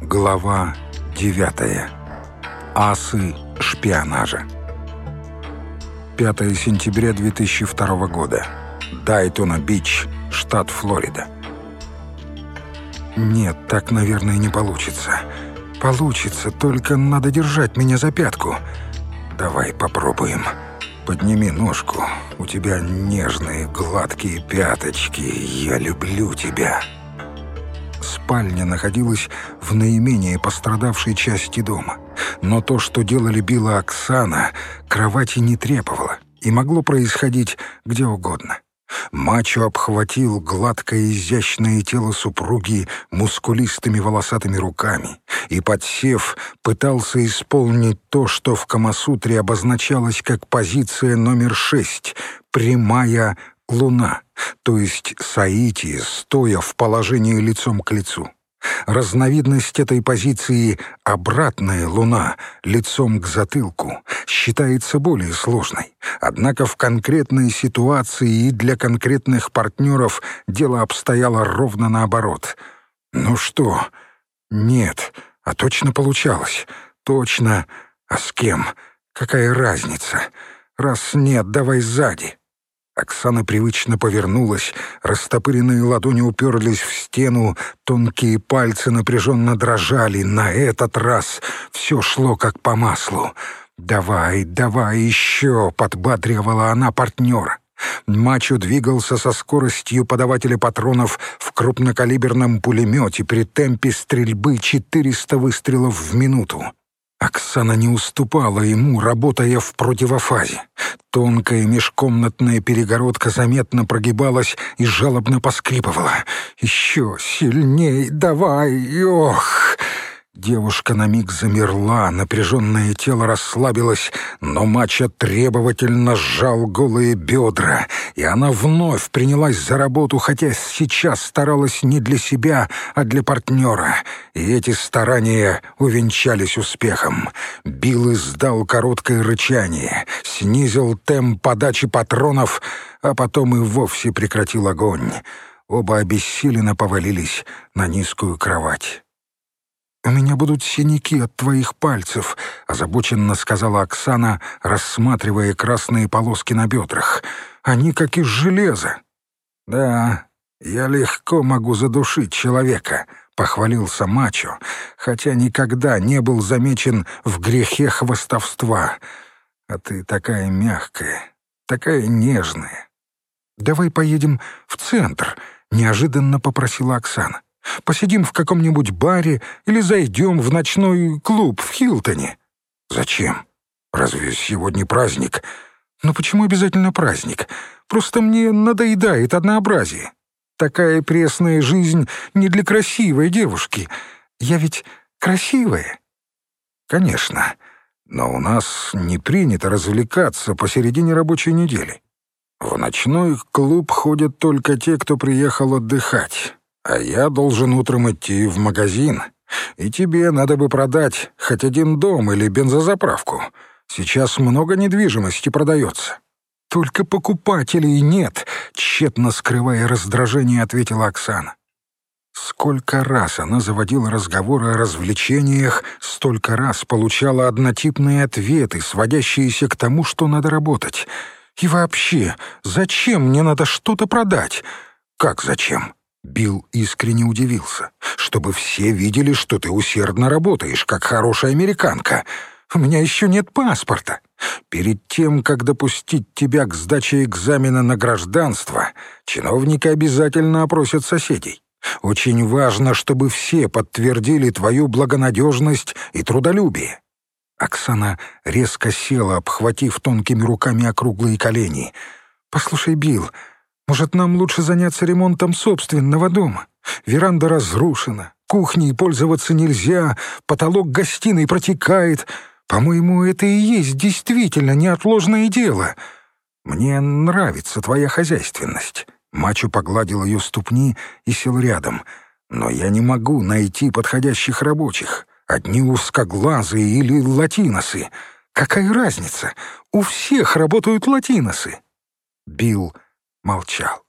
Глава 9. Асы шпионажа. 5 сентября 2002 года. Дайтона-Бич, штат Флорида. Нет, так, наверное, не получится. Получится, только надо держать меня за пятку. Давай попробуем. Подними ножку. У тебя нежные, гладкие пяточки. Я люблю тебя. Спальня находилась в наименее пострадавшей части дома. Но то, что делали Билла Оксана, кровати не требовало и могло происходить где угодно. Мачо обхватил гладкое изящное тело супруги мускулистыми волосатыми руками и, подсев, пытался исполнить то, что в Камасутре обозначалось как позиция номер шесть — прямая луна, то есть Саити, стоя в положении лицом к лицу. Разновидность этой позиции «обратная луна» лицом к затылку считается более сложной. Однако в конкретной ситуации и для конкретных партнеров дело обстояло ровно наоборот. Ну что? Нет, а точно получалось. Точно. А с кем? Какая разница? Раз нет, давай сзади. Оксана привычно повернулась, растопыренные ладони уперлись в стену, тонкие пальцы напряженно дрожали. На этот раз все шло как по маслу. «Давай, давай еще!» — подбадривала она партнера. Мачо двигался со скоростью подавателя патронов в крупнокалиберном пулемете при темпе стрельбы 400 выстрелов в минуту. Оксана не уступала ему, работая в противофазе. Тонкая межкомнатная перегородка заметно прогибалась и жалобно поскрипывала. «Еще сильней давай! Ох!» Девушка на миг замерла, напряженное тело расслабилось, но Мача требовательно сжал голые бедра, и она вновь принялась за работу, хотя сейчас старалась не для себя, а для партнера. И эти старания увенчались успехом. Билл издал короткое рычание, снизил темп подачи патронов, а потом и вовсе прекратил огонь. Оба обессиленно повалились на низкую кровать. «У меня будут синяки от твоих пальцев», — озабоченно сказала Оксана, рассматривая красные полоски на бедрах. «Они как из железа». «Да, я легко могу задушить человека», — похвалился Мачо, хотя никогда не был замечен в грехе хвостовства. «А ты такая мягкая, такая нежная». «Давай поедем в центр», — неожиданно попросила Оксана. Посидим в каком-нибудь баре или зайдем в ночной клуб в Хилтоне». «Зачем? Разве сегодня праздник?» «Ну почему обязательно праздник? Просто мне надоедает однообразие. Такая пресная жизнь не для красивой девушки. Я ведь красивая». «Конечно, но у нас не принято развлекаться посередине рабочей недели. В ночной клуб ходят только те, кто приехал отдыхать» а я должен утром идти в магазин. И тебе надо бы продать хоть один дом или бензозаправку. Сейчас много недвижимости продается». «Только покупателей нет», — тщетно скрывая раздражение, ответила Оксана. Сколько раз она заводила разговоры о развлечениях, столько раз получала однотипные ответы, сводящиеся к тому, что надо работать. И вообще, зачем мне надо что-то продать? Как зачем? Билл искренне удивился. «Чтобы все видели, что ты усердно работаешь, как хорошая американка. У меня еще нет паспорта. Перед тем, как допустить тебя к сдаче экзамена на гражданство, чиновники обязательно опросят соседей. Очень важно, чтобы все подтвердили твою благонадежность и трудолюбие». Оксана резко села, обхватив тонкими руками округлые колени. «Послушай, Билл, может, нам лучше заняться ремонтом собственного дома? Веранда разрушена, кухней пользоваться нельзя, потолок гостиной протекает. По-моему, это и есть действительно неотложное дело. Мне нравится твоя хозяйственность». Мачо погладил ее ступни и сел рядом. «Но я не могу найти подходящих рабочих. Одни узкоглазые или латиносы. Какая разница? У всех работают латиносы». Билл молчал.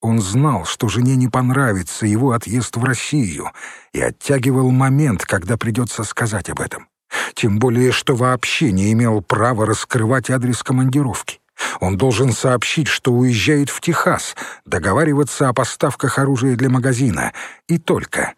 Он знал, что жене не понравится его отъезд в Россию, и оттягивал момент, когда придется сказать об этом. Тем более, что вообще не имел права раскрывать адрес командировки. Он должен сообщить, что уезжает в Техас, договариваться о поставках оружия для магазина. И только.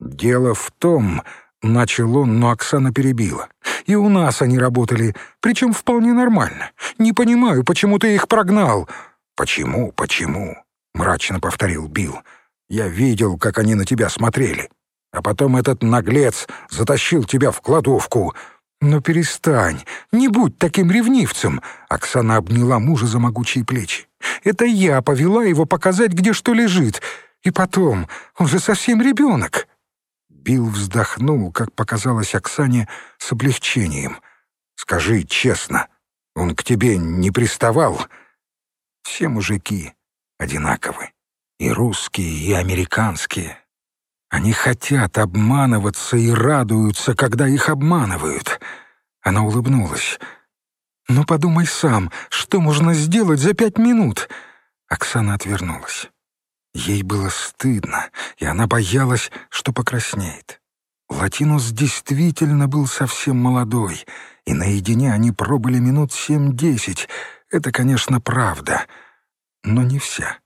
Дело в том, начал он, но Оксана перебила. И у нас они работали, причем вполне нормально. Не понимаю, почему ты их прогнал. Почему, почему? Мрачно повторил Билл. Я видел, как они на тебя смотрели. А потом этот наглец затащил тебя в кладовку. «Но перестань, не будь таким ревнивцем!» Оксана обняла мужа за могучие плечи. «Это я повела его показать, где что лежит. И потом, он же совсем ребенок!» Билл вздохнул, как показалось Оксане, с облегчением. «Скажи честно, он к тебе не приставал?» «Все мужики одинаковы. И русские, и американские. Они хотят обманываться и радуются, когда их обманывают. Она улыбнулась. «Ну подумай сам, что можно сделать за пять минут?» Оксана отвернулась. Ей было стыдно, и она боялась, что покраснеет. Латинус действительно был совсем молодой, и наедине они пробыли минут семь-десять. Это, конечно, правда, но не вся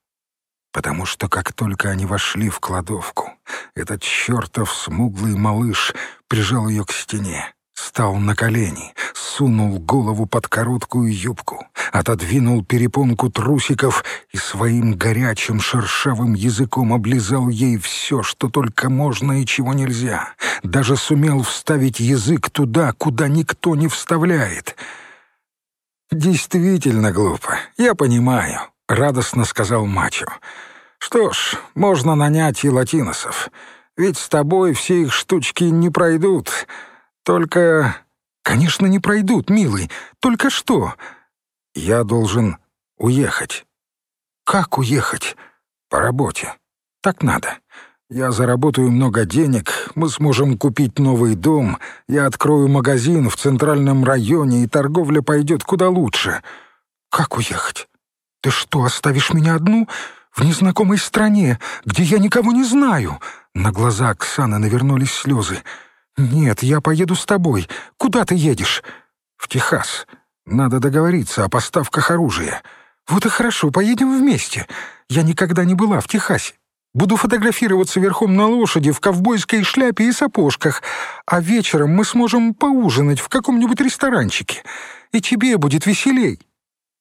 потому что как только они вошли в кладовку, этот чертов смуглый малыш прижал ее к стене, стал на колени, сунул голову под короткую юбку, отодвинул перепонку трусиков и своим горячим шершавым языком облизал ей все, что только можно и чего нельзя. Даже сумел вставить язык туда, куда никто не вставляет. «Действительно глупо, я понимаю», — радостно сказал Мачо. «Что ж, можно нанять и латиносов. Ведь с тобой все их штучки не пройдут. Только...» «Конечно, не пройдут, милый. Только что?» «Я должен уехать». «Как уехать?» «По работе. Так надо. Я заработаю много денег, мы сможем купить новый дом, я открою магазин в центральном районе, и торговля пойдет куда лучше». «Как уехать?» «Ты что, оставишь меня одну? В незнакомой стране, где я никого не знаю?» На глаза Оксаны навернулись слезы. «Нет, я поеду с тобой. Куда ты едешь?» «В Техас. Надо договориться о поставках оружия». «Вот и хорошо, поедем вместе. Я никогда не была в Техасе. Буду фотографироваться верхом на лошади в ковбойской шляпе и сапожках, а вечером мы сможем поужинать в каком-нибудь ресторанчике, и тебе будет веселей».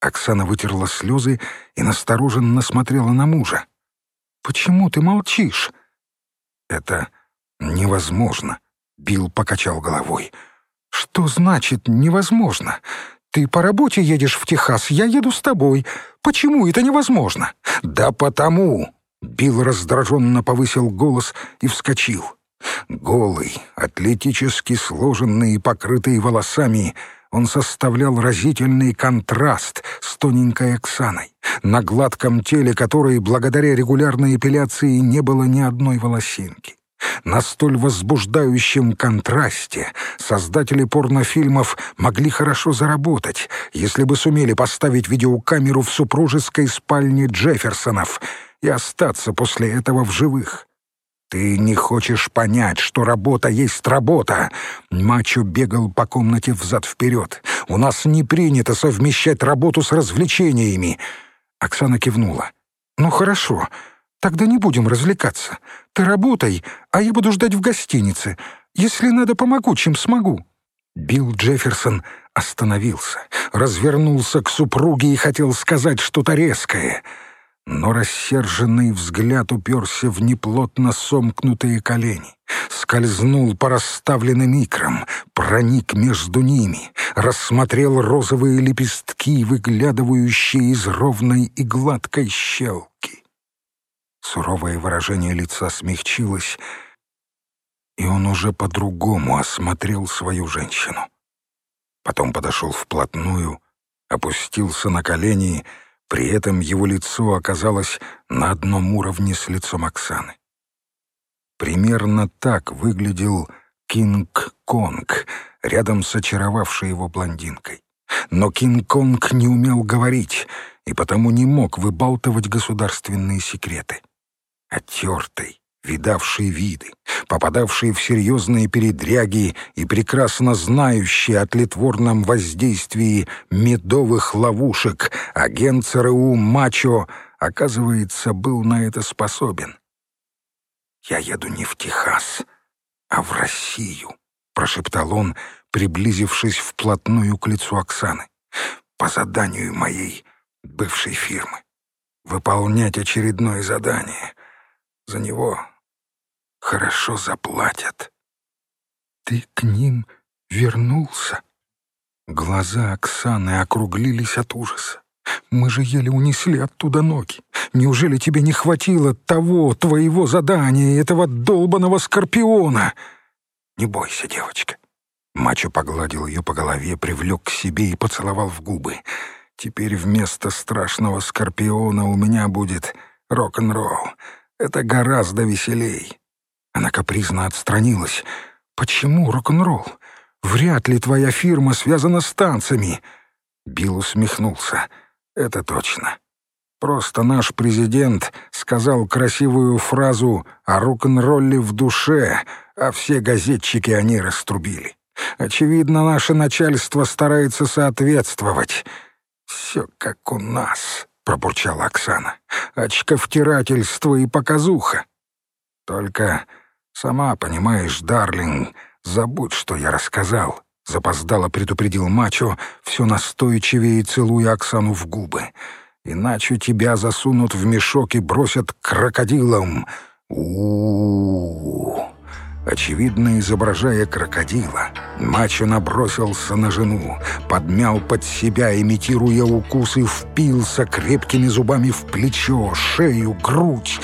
Оксана вытерла слезы и настороженно смотрела на мужа. «Почему ты молчишь?» «Это невозможно», — Билл покачал головой. «Что значит «невозможно»? Ты по работе едешь в Техас, я еду с тобой. Почему это невозможно?» «Да потому!» — Билл раздраженно повысил голос и вскочил. Голый, атлетически сложенный и покрытый волосами — он составлял разительный контраст с тоненькой Оксаной, на гладком теле которой, благодаря регулярной эпиляции, не было ни одной волосинки. На столь возбуждающем контрасте создатели порнофильмов могли хорошо заработать, если бы сумели поставить видеокамеру в супружеской спальне Джефферсонов и остаться после этого в живых. «Ты не хочешь понять, что работа есть работа!» Мачо бегал по комнате взад-вперед. «У нас не принято совмещать работу с развлечениями!» Оксана кивнула. «Ну хорошо, тогда не будем развлекаться. Ты работай, а я буду ждать в гостинице. Если надо, помогу, чем смогу». Билл Джефферсон остановился, развернулся к супруге и хотел сказать что-то резкое — но рассерженный взгляд уперся в неплотно сомкнутые колени, скользнул по расставленным икрам, проник между ними, рассмотрел розовые лепестки, выглядывающие из ровной и гладкой щелки. Суровое выражение лица смягчилось, и он уже по-другому осмотрел свою женщину. Потом подошел вплотную, опустился на колени — при этом его лицо оказалось на одном уровне с лицом Оксаны. Примерно так выглядел Кинг-Конг рядом с очаровавшей его блондинкой. но Кинг-Конг не умел говорить и потому не мог выбалтывать государственные секреты. Отертый, видавший виды, попадавший в серьезные передряги и прекрасно знающий о тлетворном воздействии медовых ловушек, агент ЦРУ Мачо, оказывается, был на это способен. «Я еду не в Техас, а в Россию», — прошептал он, приблизившись вплотную к лицу Оксаны. «По заданию моей бывшей фирмы. Выполнять очередное задание. За него хорошо заплатят». «Ты к ним вернулся?» Глаза Оксаны округлились от ужаса. Мы же еле унесли оттуда ноги. Неужели тебе не хватило того, твоего задания, этого долбаного скорпиона? Не бойся, девочка. Мачо погладил ее по голове, привлек к себе и поцеловал в губы. Теперь вместо страшного скорпиона у меня будет рок-н-ролл. Это гораздо веселей. Она капризно отстранилась. «Почему рок-н-ролл? Вряд ли твоя фирма связана с танцами». Билл усмехнулся. Это точно. Просто наш президент сказал красивую фразу о рок-н-ролле в душе, а все газетчики они раструбили. Очевидно, наше начальство старается соответствовать. «Все как у нас», — пробурчала Оксана. «Очковтирательство и показуха». «Только сама понимаешь, Дарлинг, забудь, что я рассказал. Запоздало предупредил мачо, все настойчивее целуя Оксану в губы. «Иначе тебя засунут в мешок и бросят крокодилом. у у, -у. Очевидно, изображая крокодила, мачо набросился на жену, подмял под себя, имитируя укус, и впился крепкими зубами в плечо, шею, грудь.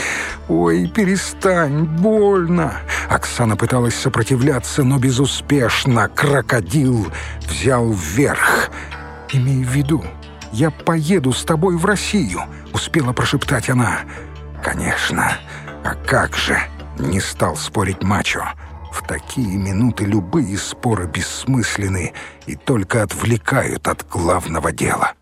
«Ой, перестань, больно!» Оксана пыталась сопротивляться, но безуспешно. Крокодил взял вверх. «Имей в виду, я поеду с тобой в Россию», — успела прошептать она. «Конечно, а как же?» Не стал спорить мачо. В такие минуты любые споры бессмысленны и только отвлекают от главного дела.